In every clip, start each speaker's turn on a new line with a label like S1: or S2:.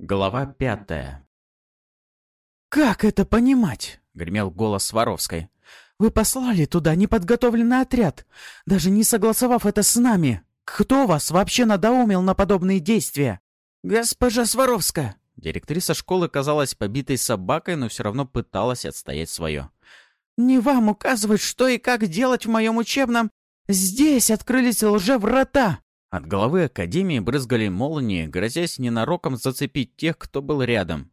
S1: Глава пятая.
S2: «Как это понимать?» — гремел голос Сваровской. «Вы послали туда неподготовленный отряд, даже не согласовав это с нами. Кто вас вообще надоумил на подобные действия?» «Госпожа Сваровская!»
S1: Директриса школы казалась побитой собакой, но все равно пыталась отстоять свое.
S2: «Не вам указывать, что и как делать в моем учебном... Здесь открылись лжеврата!»
S1: От головы Академии брызгали молнии, грозясь ненароком зацепить тех, кто был рядом.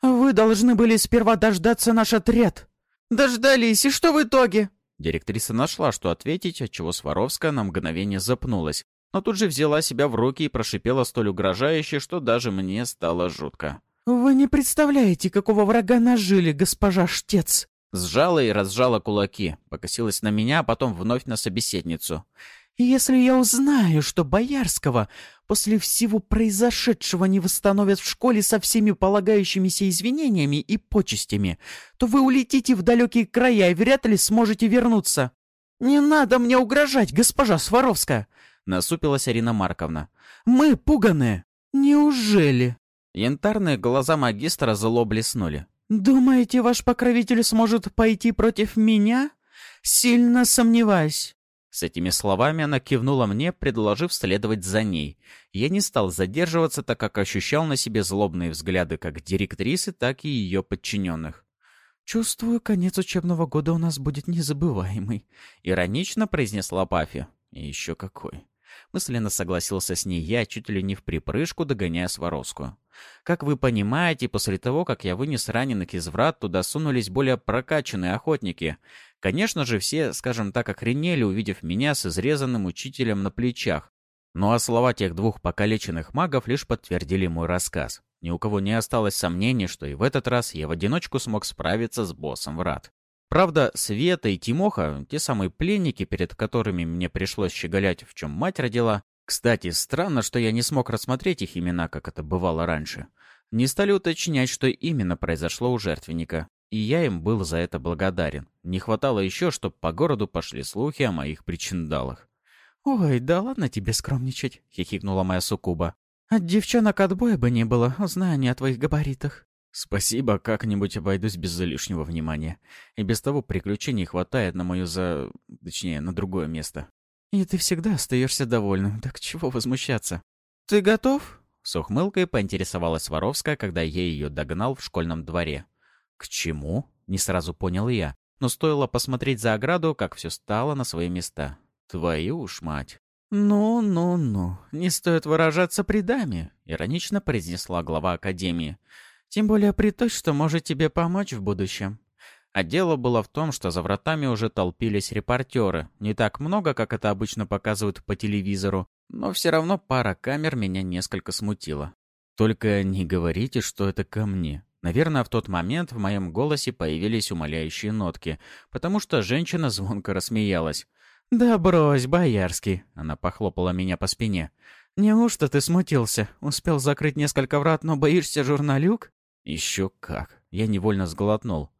S2: «Вы должны были сперва дождаться наш отряд!» «Дождались, и что в итоге?»
S1: Директриса нашла, что ответить, отчего Сваровская на мгновение запнулась, но тут же взяла себя в руки и прошипела столь угрожающе, что даже мне стало жутко.
S2: «Вы не представляете, какого врага нажили, госпожа Штец!»
S1: Сжала и разжала кулаки, покосилась на меня, а потом вновь на собеседницу.
S2: Если я узнаю, что Боярского после всего произошедшего не восстановят в школе со всеми полагающимися извинениями и почестями, то вы улетите в далекие края и вряд ли сможете вернуться. Не надо мне угрожать, госпожа Сваровская!» — насупилась Арина Марковна. «Мы пуганые!» «Неужели?»
S1: Янтарные глаза магистра зло блеснули.
S2: «Думаете, ваш покровитель сможет пойти против меня? Сильно сомневаюсь.
S1: С этими словами она кивнула мне, предложив следовать за ней. Я не стал задерживаться, так как ощущал на себе злобные взгляды как директрисы, так и ее подчиненных.
S2: «Чувствую, конец учебного года у нас будет незабываемый», —
S1: иронично произнесла Пафи. И еще какой. Мысленно согласился с ней я, чуть ли не в припрыжку, догоняя Сваровскую. Как вы понимаете, после того, как я вынес раненых из врат, туда сунулись более прокачанные охотники — Конечно же, все, скажем так, охренели, увидев меня с изрезанным учителем на плечах. Ну а слова тех двух покалеченных магов лишь подтвердили мой рассказ. Ни у кого не осталось сомнений, что и в этот раз я в одиночку смог справиться с боссом врат. Правда, Света и Тимоха, те самые пленники, перед которыми мне пришлось щеголять, в чем мать родила, кстати, странно, что я не смог рассмотреть их имена, как это бывало раньше, не стали уточнять, что именно произошло у жертвенника. И я им был за это благодарен. Не хватало еще, чтобы по городу пошли слухи о моих причиндалах.
S2: «Ой, да ладно тебе скромничать», — хихикнула моя суккуба. «От девчонок отбоя бы не было, зная они о твоих габаритах».
S1: «Спасибо, как-нибудь обойдусь без лишнего внимания. И без того приключений хватает на мою за... точнее, на другое место».
S2: «И ты всегда остаешься довольным, так чего возмущаться?» «Ты готов?»
S1: С ухмылкой поинтересовалась Воровская, когда я ее догнал в школьном дворе. «К чему?» — не сразу понял я. Но стоило посмотреть за ограду, как все стало на свои места. Твою уж мать.
S2: «Ну-ну-ну, не стоит выражаться при даме», — иронично произнесла глава Академии. «Тем более при той, что может тебе помочь в будущем».
S1: А дело было в том, что за вратами уже толпились репортеры. Не так много, как это обычно показывают по телевизору, но все равно пара камер меня несколько смутила. Только не говорите, что это ко мне. Наверное, в тот момент в моем голосе появились умоляющие нотки, потому что женщина звонко рассмеялась.
S2: «Да брось, Боярский!» — она похлопала меня по спине. «Неужто ты смутился? Успел закрыть несколько врат, но боишься журналюк?»
S1: «Еще как!» Я невольно сглотнул.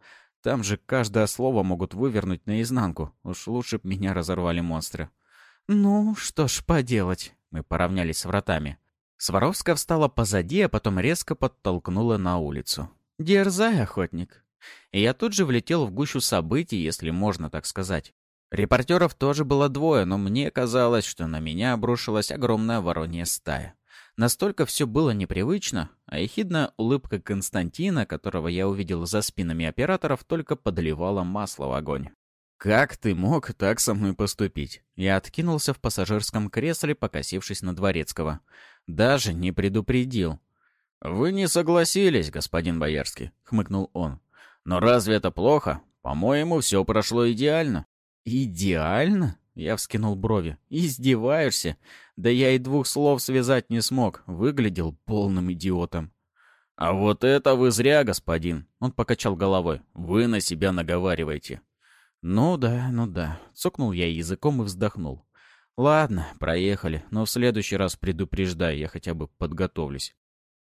S1: Там же каждое слово могут вывернуть наизнанку. Уж лучше б меня разорвали монстры.
S2: «Ну, что ж поделать?»
S1: Мы поравнялись с вратами. Сваровская встала позади, а потом резко подтолкнула на улицу.
S2: «Дерзай, охотник!»
S1: И я тут же влетел в гущу событий, если можно так сказать. Репортеров тоже было двое, но мне казалось, что на меня обрушилась огромная воронья стая. Настолько все было непривычно, а ехидная улыбка Константина, которого я увидел за спинами операторов, только подливала масло в огонь. «Как ты мог так со мной поступить?» Я откинулся в пассажирском кресле, покосившись на Дворецкого. Даже не предупредил. «Вы не согласились, господин Боярский», — хмыкнул он. «Но разве это плохо? По-моему, все прошло идеально».
S2: «Идеально?» — я вскинул брови. «Издеваешься? Да я и двух слов связать не смог. Выглядел полным идиотом».
S1: «А вот это вы зря, господин!» — он покачал головой. «Вы на себя наговариваете».
S2: «Ну да, ну да», — цокнул я языком и вздохнул. «Ладно, проехали, но в следующий раз предупреждай, я хотя бы подготовлюсь».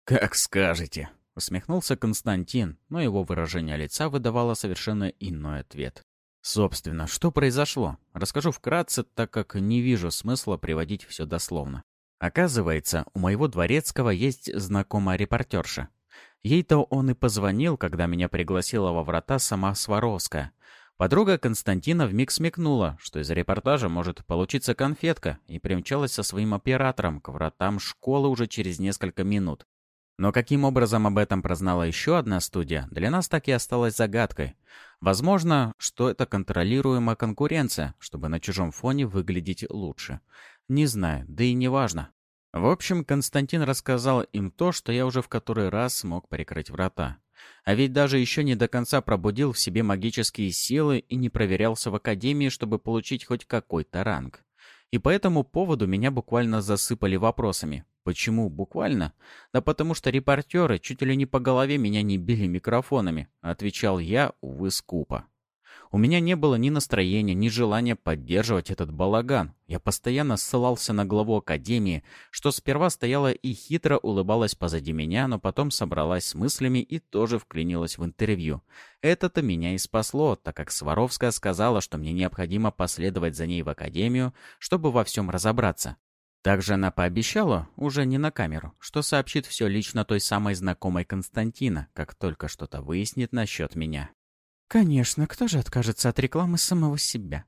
S1: «Как скажете», —
S2: усмехнулся Константин, но его выражение лица выдавало совершенно иной ответ. Собственно, что произошло? Расскажу вкратце, так как не вижу смысла приводить все дословно.
S1: Оказывается, у моего дворецкого есть знакомая репортерша. Ей-то он и позвонил, когда меня пригласила во врата сама Сваровская. Подруга Константина вмиг смекнула, что из репортажа может получиться конфетка, и примчалась со своим оператором к вратам школы уже через несколько минут. Но каким образом об этом прознала еще одна студия, для нас так и осталось загадкой. Возможно, что это контролируемая конкуренция, чтобы на чужом фоне выглядеть лучше. Не знаю, да и не важно. В общем, Константин рассказал им то, что я уже в который раз смог прикрыть врата. А ведь даже еще не до конца пробудил в себе магические силы и не проверялся в Академии, чтобы получить хоть какой-то ранг. И по этому поводу меня буквально засыпали вопросами. Почему буквально? Да потому что репортеры чуть ли не по голове меня не били микрофонами, отвечал я, увы, скупо. У меня не было ни настроения, ни желания поддерживать этот балаган. Я постоянно ссылался на главу Академии, что сперва стояла и хитро улыбалась позади меня, но потом собралась с мыслями и тоже вклинилась в интервью. Это-то меня и спасло, так как Сваровская сказала, что мне необходимо последовать за ней в Академию, чтобы во всем разобраться. Также она пообещала, уже не на камеру, что сообщит все лично той самой знакомой Константина, как только что-то выяснит насчет меня.
S2: «Конечно, кто же откажется от рекламы самого себя?»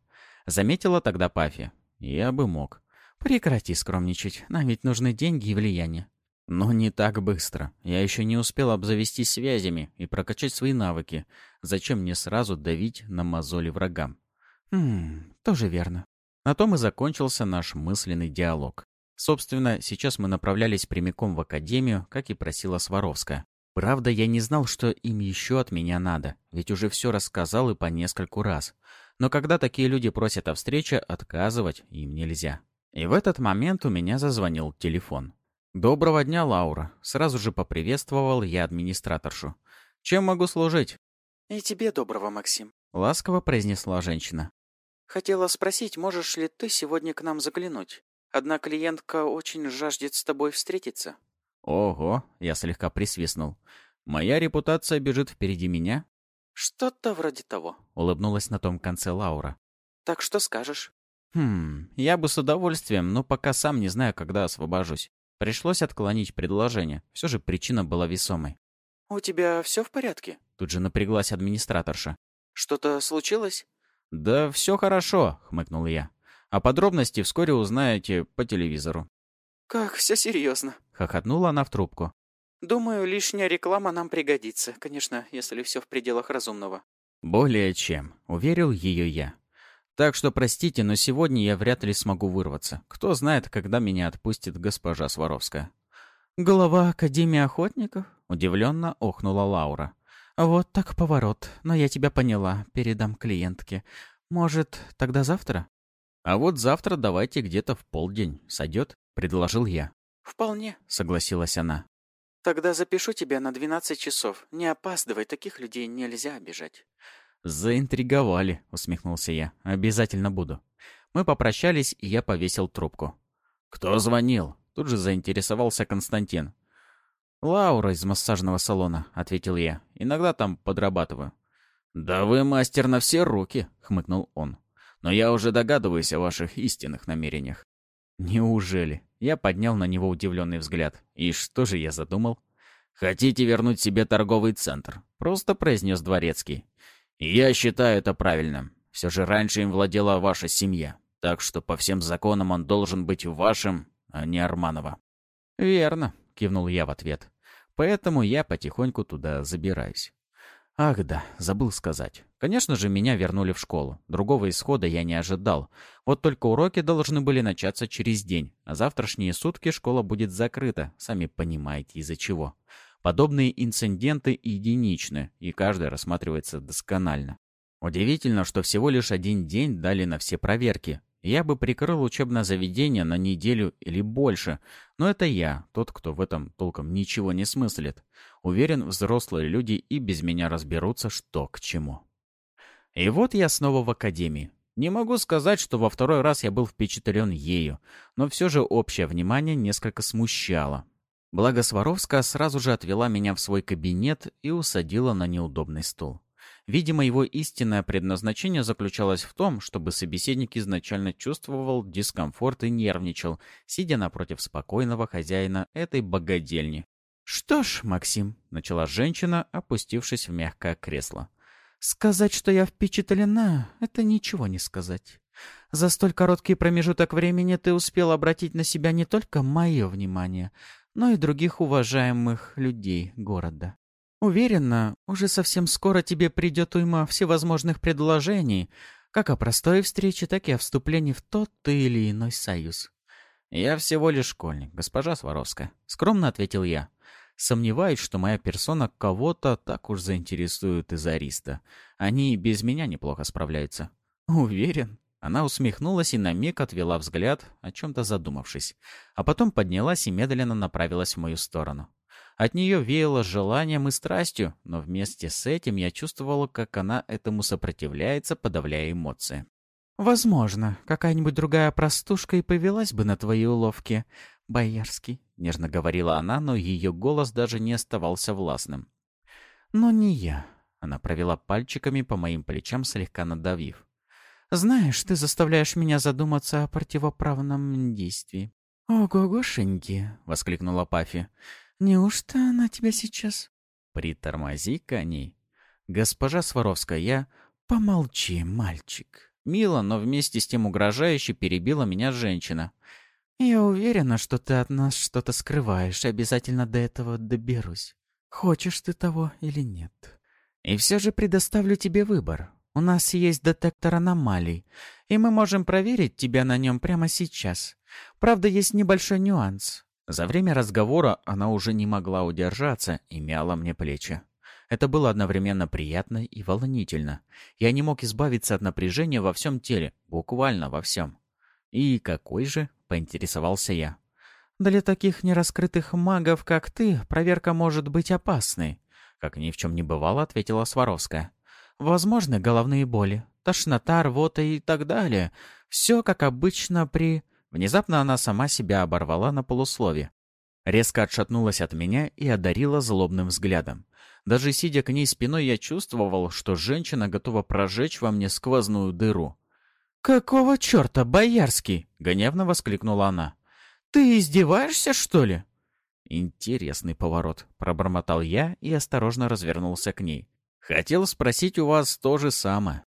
S1: Заметила тогда Пафи. «Я бы мог».
S2: «Прекрати скромничать, нам ведь нужны деньги и влияние».
S1: Но не так быстро. Я еще не успел обзавестись связями и прокачать свои навыки. Зачем мне сразу давить на мозоли врагам?
S2: Хм, тоже верно.
S1: На том и закончился наш мысленный диалог. Собственно, сейчас мы направлялись прямиком в академию, как и просила Сваровская. Правда, я не знал, что им еще от меня надо, ведь уже все рассказал и по нескольку раз. Но когда такие люди просят о встрече, отказывать им нельзя. И в этот момент у меня зазвонил телефон. «Доброго дня, Лаура!» Сразу же поприветствовал я администраторшу. «Чем могу служить?»
S2: «И тебе доброго, Максим», —
S1: ласково произнесла женщина.
S2: «Хотела спросить, можешь ли ты сегодня к нам заглянуть? Одна клиентка очень жаждет с тобой встретиться».
S1: «Ого!» — я слегка присвистнул. «Моя репутация бежит впереди меня?»
S2: «Что-то вроде того», —
S1: улыбнулась на том конце Лаура.
S2: «Так что скажешь?»
S1: «Хм, я бы с удовольствием, но пока сам не знаю, когда освобожусь. Пришлось отклонить предложение. Все же причина была весомой».
S2: «У тебя все в порядке?»
S1: Тут же напряглась администраторша.
S2: «Что-то случилось?»
S1: «Да все хорошо», — хмыкнул я. «А подробности вскоре узнаете по телевизору».
S2: «Как все серьезно?»
S1: — хохотнула она в трубку.
S2: «Думаю, лишняя реклама нам пригодится, конечно, если все в пределах разумного».
S1: «Более чем», — уверил ее я. «Так что простите, но сегодня я вряд ли смогу вырваться. Кто знает, когда меня отпустит госпожа Сваровская».
S2: «Глава Академии охотников?» — удивленно охнула Лаура. «Вот так поворот. Но я тебя поняла. Передам клиентке. Может, тогда завтра?»
S1: «А вот завтра давайте где-то в полдень. Сойдет?» предложил я.
S2: «Вполне», — согласилась она. «Тогда запишу тебя на 12 часов. Не опаздывай, таких людей нельзя обижать».
S1: «Заинтриговали», — усмехнулся я. «Обязательно буду». Мы попрощались, и я повесил трубку. «Кто звонил?» — тут же заинтересовался Константин. «Лаура из массажного салона», — ответил я. «Иногда там подрабатываю». «Да вы мастер на все руки», — хмыкнул он. «Но я уже догадываюсь о ваших истинных намерениях». «Неужели?» Я поднял на него удивленный взгляд. «И что же я задумал?» «Хотите вернуть себе торговый центр?» Просто произнес Дворецкий. «Я считаю это правильным. Все же раньше им владела ваша семья. Так что по всем законам он должен быть вашим, а не Арманова». «Верно», — кивнул я в ответ. «Поэтому я потихоньку туда забираюсь». Ах да, забыл сказать. Конечно же, меня вернули в школу. Другого исхода я не ожидал. Вот только уроки должны были начаться через день, а завтрашние сутки школа будет закрыта, сами понимаете из-за чего. Подобные инциденты единичны, и каждый рассматривается досконально. Удивительно, что всего лишь один день дали на все проверки, я бы прикрыл учебное заведение на неделю или больше, но это я, тот, кто в этом толком ничего не смыслит. Уверен, взрослые люди и без меня разберутся, что к чему. И вот я снова в академии. Не могу сказать, что во второй раз я был впечатлен ею, но все же общее внимание несколько смущало. Благо Сваровская сразу же отвела меня в свой кабинет и усадила на неудобный стул. Видимо, его истинное предназначение заключалось в том, чтобы собеседник изначально чувствовал дискомфорт и нервничал, сидя напротив спокойного хозяина этой богадельни.
S2: «Что ж, Максим», — начала женщина, опустившись в мягкое кресло, — «сказать, что я впечатлена, это ничего не сказать. За столь короткий промежуток времени ты успел обратить на себя не только мое внимание, но и других уважаемых людей города. Уверена, уже совсем скоро тебе придет уйма всевозможных предложений, как о простой встрече, так и о вступлении в тот или иной союз.
S1: «Я всего лишь школьник, госпожа Сваровская», — скромно ответил я. Сомневаюсь, что моя персона кого-то так уж заинтересует из Ариста. Они без меня неплохо справляются.
S2: Уверен.
S1: Она усмехнулась и на миг отвела взгляд, о чем-то задумавшись, а потом поднялась и медленно направилась в мою сторону. От нее веяло желанием и страстью, но вместе с этим я чувствовала, как она этому сопротивляется, подавляя эмоции.
S2: «Возможно, какая-нибудь другая простушка и повелась бы на твои уловки, Боярский», — нежно говорила она, но ее голос даже не оставался властным. «Но не я», — она провела пальчиками по моим плечам, слегка надавив. «Знаешь, ты заставляешь меня задуматься о противоправном действии». «Ого-гошеньки!» — воскликнула Пафи. Неужто она тебя сейчас?
S1: Притормози коней. Госпожа Сваровская, я...
S2: Помолчи, мальчик.
S1: Мило, но вместе с тем угрожающе перебила меня женщина.
S2: Я уверена, что ты от нас что-то скрываешь, обязательно до этого доберусь. Хочешь ты того или нет. И все же предоставлю тебе выбор. У нас есть детектор аномалий, и мы можем проверить тебя на нем прямо сейчас. Правда, есть небольшой нюанс.
S1: За время разговора она уже не могла удержаться и мяла мне плечи. Это было одновременно приятно и волнительно. Я не мог избавиться от напряжения во всем теле, буквально во всем. «И какой же?» — поинтересовался я.
S2: «Для таких нераскрытых магов, как ты, проверка может быть опасной», — как ни в чем не бывало, ответила Сваровская. «Возможны головные боли, тошнота, рвота и так далее. Все как обычно при...»
S1: Внезапно она сама себя оборвала на полуслове. Резко отшатнулась от меня и одарила злобным взглядом. Даже сидя к ней спиной, я чувствовал, что женщина готова прожечь во мне сквозную дыру.
S2: «Какого черта, Боярский?» — гневно воскликнула она. «Ты издеваешься, что ли?»
S1: «Интересный поворот», — пробормотал я и осторожно развернулся к ней. «Хотел спросить у вас то же самое».